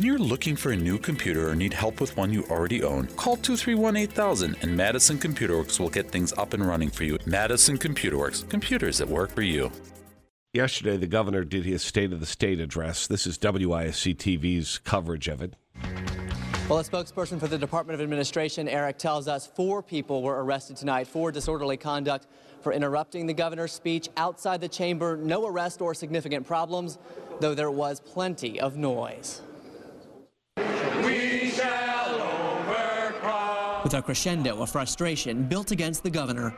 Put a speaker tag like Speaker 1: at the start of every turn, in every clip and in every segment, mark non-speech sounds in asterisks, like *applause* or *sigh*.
Speaker 1: When you're looking for a new computer or need help with one you already own, call 231 8000 and Madison Computer Works will get things up and running for you. Madison Computer Works, computers that work for you.
Speaker 2: Yesterday, the governor did his State of the State address. This is WISC TV's coverage of it.
Speaker 3: Well, a spokesperson for the Department of Administration, Eric, tells us four people were arrested tonight for disorderly conduct for interrupting the governor's speech outside the chamber. No arrest or significant problems, though there was plenty of noise. With a crescendo of frustration built against the governor.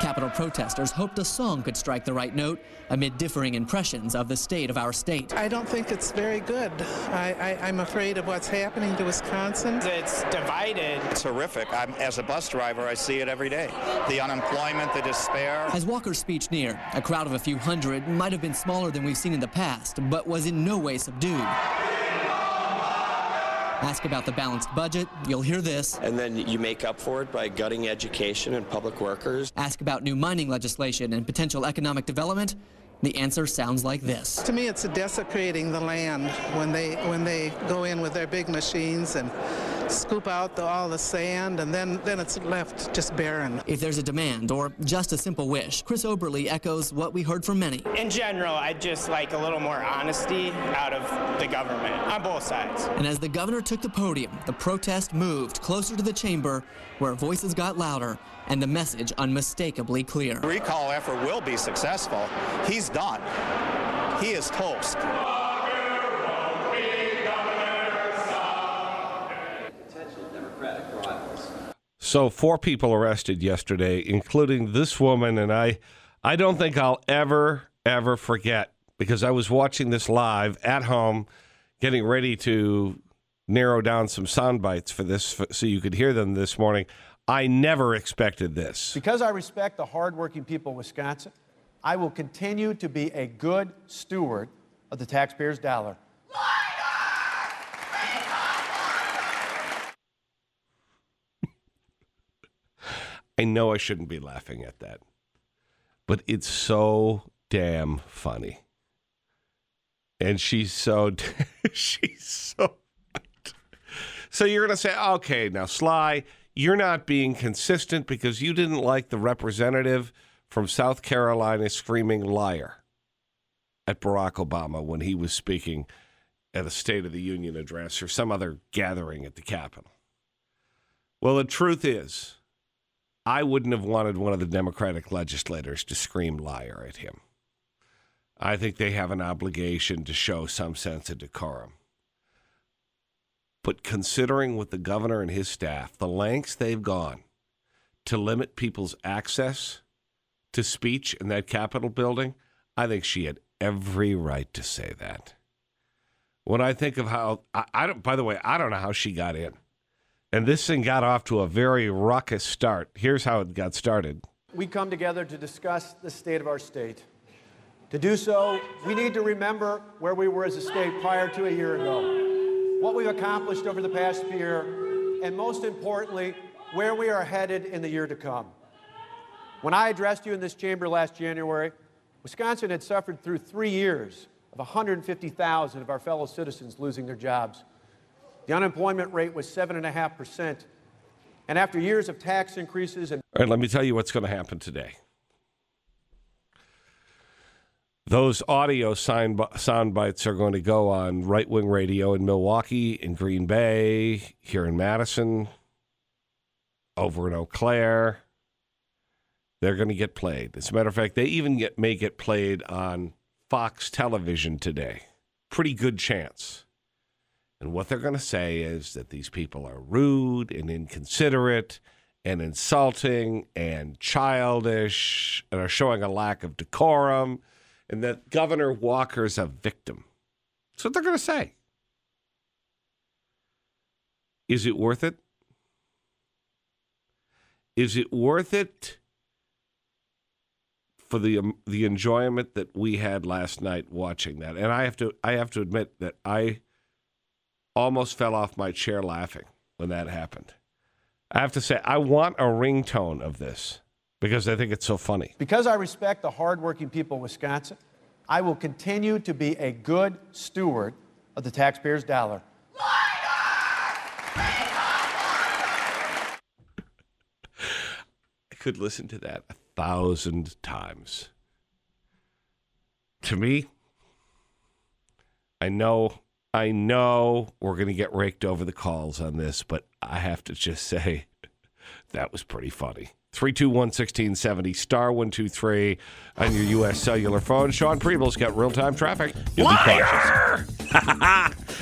Speaker 3: Capitol protesters hoped a song could strike the right note amid differing impressions of the state of our state.
Speaker 4: I don't think it's very good. I, I, am afraid of what's happening to Wisconsin.
Speaker 5: It's divided.
Speaker 6: It's horrific. I'm, as a bus driver, I see it every day. The unemployment, the despair.
Speaker 3: As Walker's speech neared, a crowd of a few hundred might have been smaller than we've seen in the past, but was in no way subdued. Ask about the balanced budget, you'll hear this.
Speaker 7: And then you make up for it by gutting education and public workers.
Speaker 3: Ask about new mining legislation and potential economic development, the answer sounds like this.
Speaker 4: To me, it's desecrating the land when they when they go in with their big machines and scoop out the, all the sand, and then then it's left just barren.
Speaker 3: If there's a demand or just a simple wish, Chris Oberly echoes what we heard from many.
Speaker 5: In general, I'd just like a little more honesty out of the government on both sides.
Speaker 3: And as the governor took the podium, the protest moved closer to the chamber, where voices got louder and the message unmistakably clear.
Speaker 6: The recall effort will be successful. He's done. He is toast.
Speaker 2: So four people arrested yesterday, including this woman, and I I don't think I'll ever, ever forget because I was watching this live at home, getting ready to narrow down some sound bites for this so you could hear them this morning. I never expected this.
Speaker 8: Because I respect the hardworking people of Wisconsin, I will continue to be a good steward of the taxpayer's dollar.
Speaker 2: I know I shouldn't be laughing at that, but it's so damn funny. And she's so, *laughs* she's so. So you're going to say, okay, now Sly, you're not being consistent because you didn't like the representative from South Carolina screaming liar at Barack Obama when he was speaking at a State of the Union address or some other gathering at the Capitol. Well, the truth is, I wouldn't have wanted one of the Democratic legislators to scream liar at him. I think they have an obligation to show some sense of decorum. But considering with the governor and his staff, the lengths they've gone to limit people's access to speech in that Capitol building, I think she had every right to say that. When I think of how I, I don't, by the way, I don't know how she got in. And this thing got off to a very ruckus start. Here's how it got started.
Speaker 8: We come together to discuss the state of our state. To do so, we need to remember where we were as a state prior to a year ago what we've accomplished over the past year, and most importantly, where we are headed in the year to come. When I addressed you in this chamber last January, Wisconsin had suffered through three years of 150,000 of our fellow citizens losing their jobs. The unemployment rate was 7.5%. And after years of tax increases and.
Speaker 2: All right, let me tell you what's going to happen today. Those audio sound, bites are going to go on right wing radio in Milwaukee, in Green Bay, here in Madison, over in Eau Claire. They're going to get played. As a matter of fact, they even get, may get played on Fox television today. Pretty good chance. And what they're going to say is that these people are rude and inconsiderate and insulting and childish and are showing a lack of decorum and that Governor Walker's a victim. That's what they're going to say. Is it worth it? Is it worth it for the um, the enjoyment that we had last night watching that? And I have to I have to admit that I almost fell off my chair laughing when that happened. I have to say I want a ringtone of this. Because I think it's so funny.
Speaker 8: Because I respect the hardworking people of Wisconsin, I will continue to be a good steward of the taxpayer's dollar.
Speaker 2: I could listen to that a thousand times. To me, I know, I know we're going to get raked over the calls on this, but I have to just *laughs* say that was pretty funny. 321 1670, star 123 on your U.S. cellular phone. Sean Preble's got real time traffic. You'll be cautious.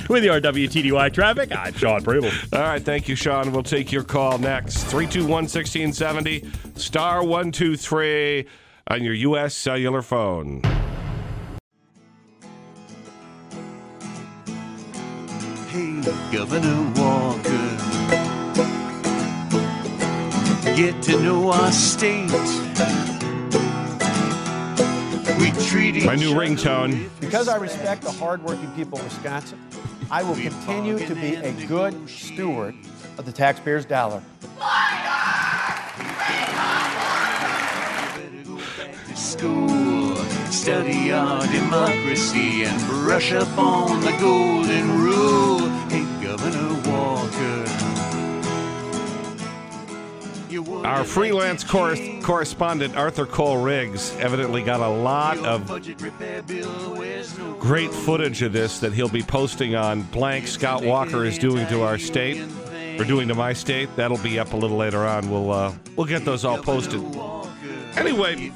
Speaker 2: *laughs*
Speaker 9: With your WTDY traffic, I'm Sean Preble.
Speaker 2: All right, thank you, Sean. We'll take your call next. 321 1670, star 123 on your U.S. cellular phone.
Speaker 10: Governor Walker, get to know our state. We treat
Speaker 2: My new
Speaker 10: other
Speaker 2: ringtone.
Speaker 8: Because I respect the hardworking people of Wisconsin, I will continue to be a good steward of the taxpayer's dollar.
Speaker 10: school, study our democracy, and brush up on the golden rule.
Speaker 2: Our freelance cor- correspondent, Arthur Kohl-Riggs, evidently got a lot of great footage of this that he'll be posting on blank Scott Walker is doing to our state or doing to my state. That'll be up a little later on. We'll uh, we'll get those all posted. Anyway,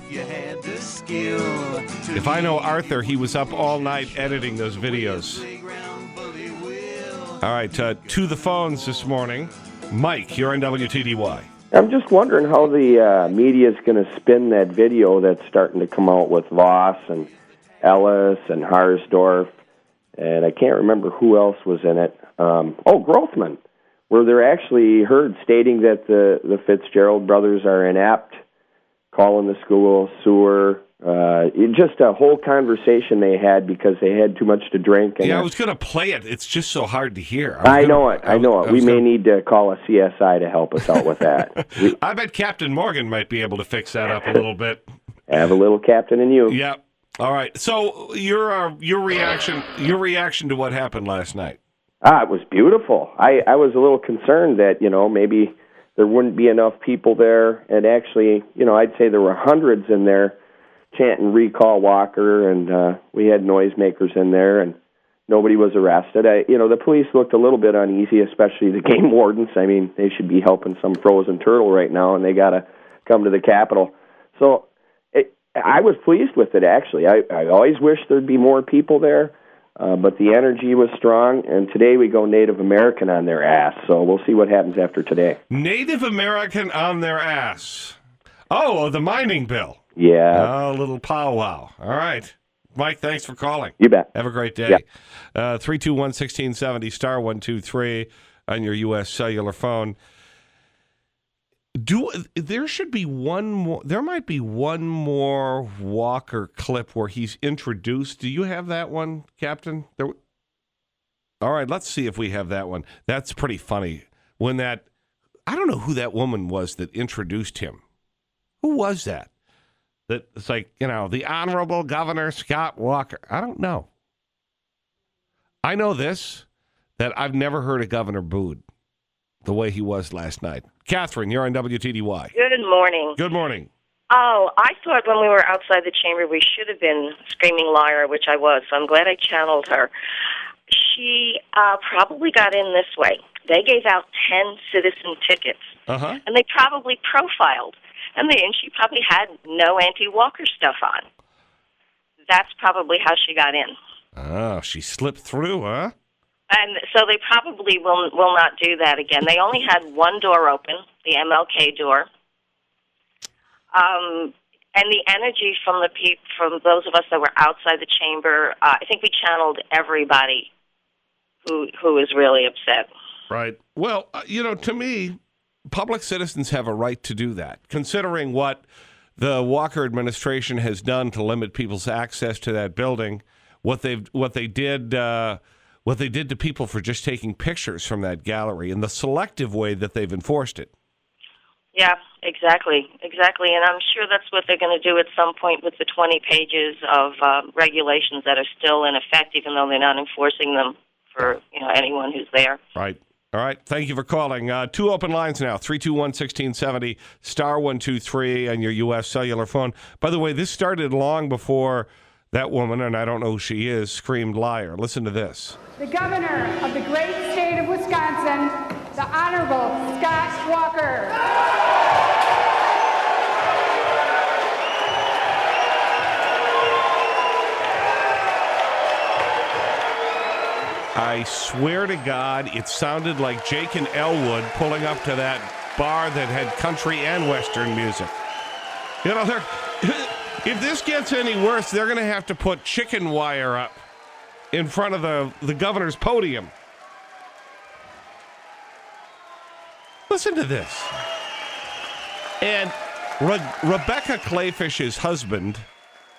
Speaker 10: If
Speaker 2: I know Arthur, he was up all night editing those videos. All right, uh, to the phones this morning. Mike, you're on WTDY.
Speaker 11: I'm just wondering how the uh, media is going to spin that video that's starting to come out with Vos and Ellis and Harsdorf, and I can't remember who else was in it. Um, oh, Grothman, where they're actually heard stating that the the Fitzgerald brothers are inept, calling the school sewer. Uh, it, just a whole conversation they had because they had too much to drink. And
Speaker 2: Yeah, I was going to play it. It's just so hard to hear. was
Speaker 11: I
Speaker 2: gonna-
Speaker 11: know it. I know it.
Speaker 2: I
Speaker 11: We may
Speaker 2: gonna-
Speaker 11: need to call a CSI to help us out with that. *laughs* we
Speaker 2: I bet Captain Morgan might be able to fix that up a little bit.
Speaker 11: have a little captain in you.
Speaker 2: Yep. All right. So your uh, your reaction your reaction to what happened last night?
Speaker 11: Ah, it was beautiful. I, I was a little concerned that, you know, maybe there wouldn't be enough people there. And actually, you know, I'd say there were hundreds in there chanting recall Walker, and uh, we had noisemakers in there, and nobody was arrested. I, you know, the police looked a little bit uneasy, especially the *laughs* game wardens. I mean, they should be helping some frozen turtle right now, and they got to come to the Capitol. So it, I was pleased with it, actually. I, I always wish there'd be more people there. Uh, but the energy was strong, and today we go Native American on their ass. So we'll see what happens after today.
Speaker 2: Native American on their ass. Oh, the mining bill.
Speaker 11: Yeah,
Speaker 2: Oh, little powwow. All right. Mike, thanks for calling.
Speaker 11: you bet.
Speaker 2: Have a great day.
Speaker 11: Yeah.
Speaker 2: Uh, 321 1670, star 123 on your U.S. cellular phone. Do There should be one more, there might be one more Walker clip where he's introduced. Do you have that one, Captain? There, all right, let's see if we have that one. That's pretty funny. When that, I don't know who that woman was that introduced him. Who was that? That it's like, you know, the Honorable Governor Scott Walker. I don't know. I know this that I've never heard a governor booed the way he was last night. Catherine, you're on WTDY.
Speaker 12: Good morning.
Speaker 2: Good morning.
Speaker 12: Oh, I thought when we were outside the chamber we should have been screaming liar, which I was. So I'm glad I channeled her. She uh, probably got in this way. They gave out 10 citizen tickets,
Speaker 2: Uh huh.
Speaker 12: and they probably profiled. And, they, and she probably had no anti Walker stuff on. That's probably how she got in.
Speaker 2: Oh, she slipped through, huh?
Speaker 12: And so they probably will will not do that again. They only had one door open, the MLK door. Um, and the energy from the peop- from those of us that were outside the chamber, uh, I think we channeled everybody who who was really upset.
Speaker 2: Right. Well, uh, you know, to me, public citizens have a right to do that, considering what the Walker administration has done to limit people's access to that building. What they've what they did. Uh, what they did to people for just taking pictures from that gallery and the selective way that they've enforced it.
Speaker 12: Yeah, exactly, exactly. And I'm sure that's what they're going to do at some point with the 20 pages of uh, regulations that are still in effect, even though they're not enforcing them for you know anyone who's there.
Speaker 2: Right. All right. Thank you for calling. Uh, two open lines now 321 1670, star 123 on your U.S. cellular phone. By the way, this started long before that woman, and I don't know who she is, screamed liar. Listen to this.
Speaker 13: The governor of the great state of Wisconsin, the Honorable Scott Walker.
Speaker 2: I swear to God, it sounded like Jake and Elwood pulling up to that bar that had country and western music. You know, *laughs* if this gets any worse, they're going to have to put chicken wire up in front of the, the governor's podium. Listen to this. And Re- Rebecca Kleefisch's husband,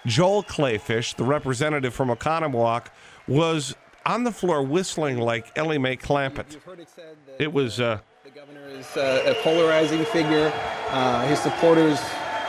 Speaker 2: Joel Clayfish, the representative from Oconomowoc, was on the floor whistling like Ellie Mae Clampett. It was. Uh,
Speaker 14: is uh, a polarizing figure. Uh, his supporters,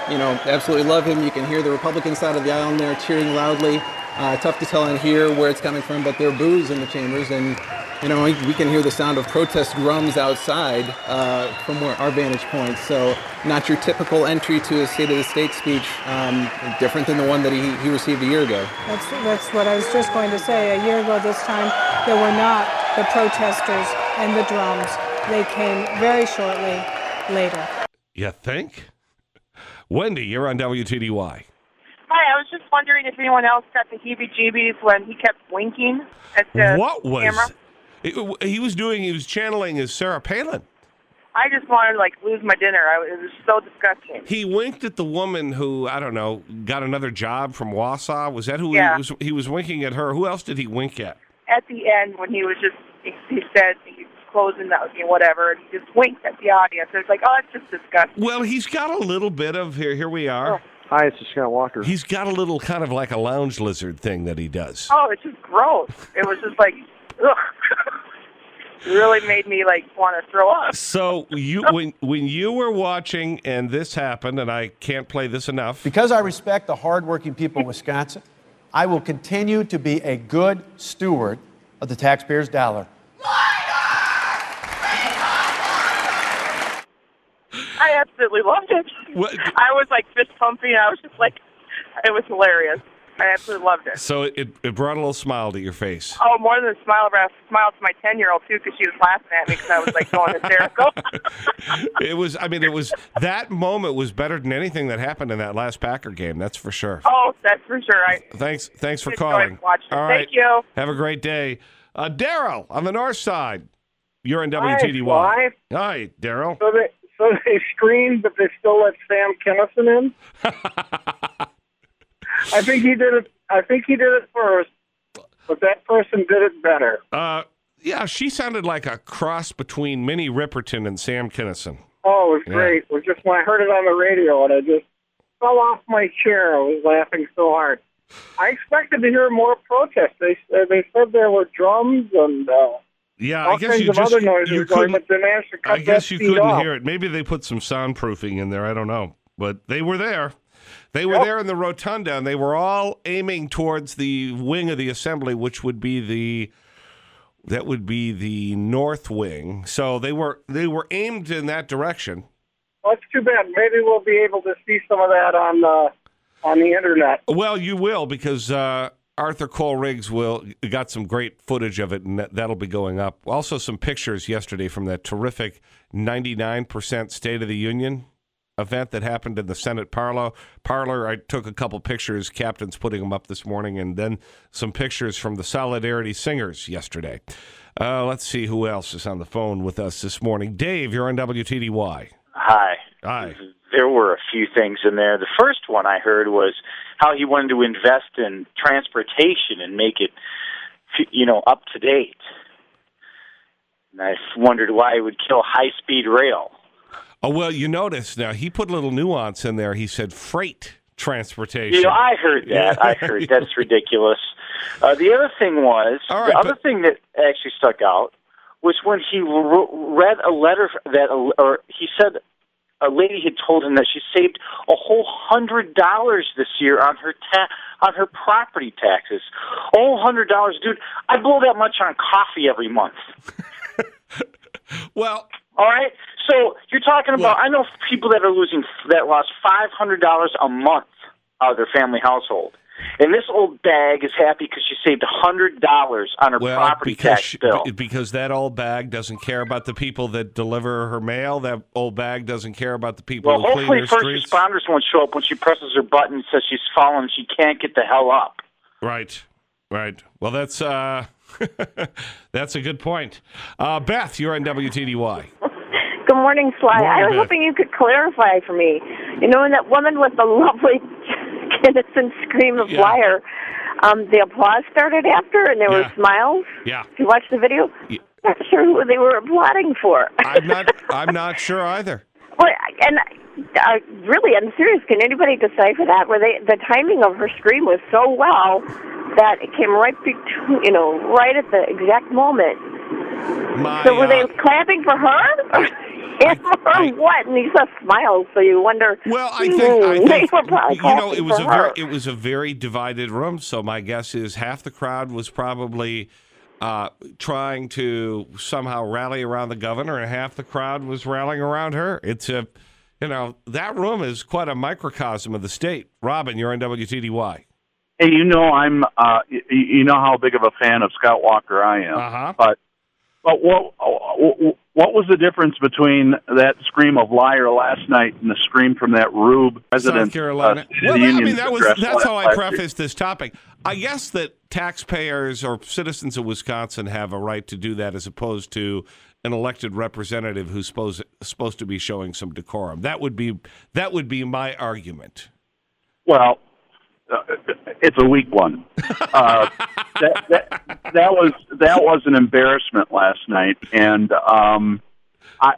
Speaker 14: you know, absolutely love him. You can hear the Republican side of the aisle in there cheering loudly. Uh, tough to tell and hear where it's coming from, but there are boos in the chambers, and you know we, we can hear the sound of protest drums outside uh, from where our vantage point. So, not your typical entry to a State of the State speech, um, different than the one that he, he received a year ago.
Speaker 13: That's, that's what I was just going to say. A year ago this time, there were not the protesters and the drums. They came very shortly later.
Speaker 2: you think? Wendy, you're on WTDY.
Speaker 15: Hi, I was just wondering if anyone else got the heebie-jeebies when he kept winking at the
Speaker 2: What was.
Speaker 15: camera.
Speaker 2: It- he was doing, he was channeling his Sarah Palin.
Speaker 15: I just wanted to like lose my dinner. I, it was so disgusting.
Speaker 2: He winked at the woman who, I don't know, got another job from Wausau. Was that who
Speaker 15: Yeah.
Speaker 2: he was? He was winking at her. Who else did he wink at?
Speaker 15: At the end, when he was just, he, he said he was closing out, you know, whatever, and he just winked at the audience. It was like, oh, it's just disgusting.
Speaker 2: Well, he's got a little bit of here. Here we are. Oh.
Speaker 16: Hi, it's Scott Walker.
Speaker 2: He's got a little kind of like a lounge lizard thing that he does.
Speaker 15: Oh, it's just gross. It was just like, ugh. it *laughs* really made me like want to throw up.
Speaker 2: So you when when you were watching and this happened, and I can't play this enough.
Speaker 8: Because I respect the hardworking people of Wisconsin, I will continue to be a good steward of the taxpayers' dollar.
Speaker 15: I absolutely loved it. I was like fist pumping. I was just like, it was hilarious. I absolutely loved it.
Speaker 2: So it, it brought a little smile to your face.
Speaker 15: Oh, more than a smile, but I smiled to my ten-year-old too because she was laughing at me because I was like going hysterical. *laughs*
Speaker 2: It was. I mean, it was that moment was better than anything that happened in that last Packer game. That's for sure.
Speaker 15: oh, that's for sure. I
Speaker 2: Thanks. Thanks for calling.
Speaker 15: watching it.
Speaker 2: All right.
Speaker 15: Thank you.
Speaker 2: Have a great day, uh, Daryl on the north side. You're in
Speaker 17: Hi,
Speaker 2: WTDY.
Speaker 17: Sly.
Speaker 2: Hi, Daryl.
Speaker 17: So they so they screened, but they still let Sam Kinison in. *laughs* I think he did it. I think he did it first, but that person did it better.
Speaker 2: Uh, yeah, she sounded like a cross between Minnie Riperton and Sam Kinison.
Speaker 17: Oh, it was
Speaker 2: Yeah.
Speaker 17: great. It was just when I heard it on the radio, and I just fell off my chair. I was laughing so hard. I expected to hear more protests. They uh, they said there were drums and uh,
Speaker 2: Yeah,
Speaker 17: all
Speaker 2: I guess you
Speaker 17: of
Speaker 2: just
Speaker 17: other noises
Speaker 2: you
Speaker 17: going,
Speaker 2: couldn't.
Speaker 17: but they managed to cut
Speaker 2: I guess you couldn't
Speaker 17: off.
Speaker 2: hear it. Maybe they put some soundproofing in there. I don't know, but they were there. They were
Speaker 17: Yep.
Speaker 2: there in the rotunda, and they were all aiming towards the wing of the assembly, which would be the that would be the north wing. So they were they were aimed in that direction.
Speaker 17: Well, that's too bad. Maybe we'll be able to see some of that on uh, on the internet.
Speaker 2: Well, you will because uh, Arthur Kohl-Riggs will got some great footage of it, and that, that'll be going up. Also, some pictures yesterday from that terrific 99% State of the Union event that happened in the Senate parlor. Parlor. I took a couple pictures. Captain's putting them up this morning, and then some pictures from the Solidarity Singers yesterday. Uh, let's see who else is on the phone with us this morning. Dave, you're on WTDY.
Speaker 18: Hi.
Speaker 2: Hi.
Speaker 18: There were a few things in there. The first one I heard was how he wanted to invest in transportation and make it, you know, up to date. And I wondered why he would kill high speed rail.
Speaker 2: Oh well, you notice now he put a little nuance in there. He said freight transportation.
Speaker 18: You know, I heard that. I heard that's ridiculous. Uh, the other thing was
Speaker 2: right,
Speaker 18: the other thing that actually stuck out was when he read a letter that, or he said a lady had told him that she saved a whole hundred dollars this year on her ta- on her property taxes. Oh, hundred dollars, dude! I blow that much on coffee every month. *laughs*
Speaker 2: well,
Speaker 18: all right. So you're talking about? I know people that are losing that lost five hundred dollars a month out of their family household. And this old bag is happy because she saved hundred dollars on her
Speaker 2: Well,
Speaker 18: property
Speaker 2: because
Speaker 18: tax
Speaker 2: she-
Speaker 18: bill.
Speaker 2: because that old bag doesn't care about the people that deliver her mail. That old bag doesn't care about the people
Speaker 18: Well,
Speaker 2: who clean
Speaker 18: hopefully first
Speaker 2: streets.
Speaker 18: responders won't show up when she presses her button and says she's fallen and she can't get the hell up.
Speaker 2: Right, right. Well, that's uh, *laughs* that's a good point. Uh, Beth, you're on WTDY.
Speaker 16: Good morning, Sly.
Speaker 2: Morning,
Speaker 16: I was hoping you could clarify for me. You know, when that woman with the *laughs* lovely, innocent scream of
Speaker 2: Yeah.
Speaker 16: liar, um, the applause started after, and there
Speaker 2: Yeah.
Speaker 16: were smiles.
Speaker 2: Yeah.
Speaker 16: Did you watch the video?
Speaker 2: Yeah.
Speaker 16: Not sure who they were applauding for. *laughs*
Speaker 2: I'm not. I'm not sure either.
Speaker 16: Well, and uh, really, I'm serious. Can anybody decipher that? Where they, the timing of her scream was so well that it came right, between, you know, right at the exact moment.
Speaker 2: My,
Speaker 16: so were they
Speaker 2: uh,
Speaker 16: clapping for her? *laughs* Him or what? And he just smiles, so you wonder.
Speaker 2: Well, I think, I
Speaker 16: hmm, *laughs* they
Speaker 2: think
Speaker 16: were probably
Speaker 2: you know it was
Speaker 16: for
Speaker 2: a very it was a very divided room. So my guess is half the crowd was probably uh, trying to somehow rally around the governor, and half the crowd was rallying around her. It's a you know that room is quite a microcosm of the state. Robin, you're on WTDY.
Speaker 19: Hey, you know I'm uh you know how big of a fan of Scott Walker I am.
Speaker 2: Uh-huh.
Speaker 19: But but what what was the difference between that scream of liar last night and the scream from that Rube president
Speaker 2: South Carolina.
Speaker 19: Uh,
Speaker 2: well, I mean, that was that's how I prefaced this topic. I guess that taxpayers or citizens of Wisconsin have a right to do that, as opposed to an elected representative who's supposed supposed to be showing some decorum. That would be that would be my argument.
Speaker 19: Well, uh, it's a weak one. Uh, that, that that was that was an embarrassment last night, and um, I,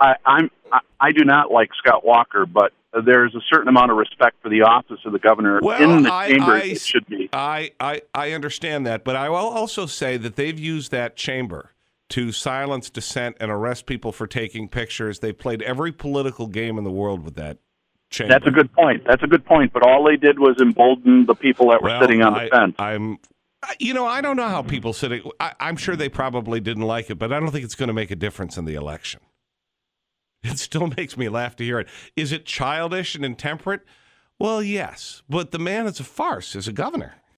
Speaker 19: I, I'm I, I do not like Scott Walker, but there's a certain amount of respect for the office of the governor
Speaker 2: Well,
Speaker 19: in the
Speaker 2: I-
Speaker 19: chamber.
Speaker 2: I-
Speaker 19: it should be.
Speaker 2: I, I I understand that, but I will also say that they've used that chamber to silence dissent and arrest people for taking pictures. They played every political game in the world with that chamber.
Speaker 19: That's a good point. That's a good point. But all they did was embolden the people that were
Speaker 2: Well,
Speaker 19: sitting on
Speaker 2: I-
Speaker 19: the fence.
Speaker 2: I'm, you know, I don't know how people sitting. I, I'm sure they probably didn't like it, but I don't think it's going to make a difference in the election. It still *laughs* makes me laugh to hear it. Is it childish and intemperate? Well, yes, but the man is a farce as a governor.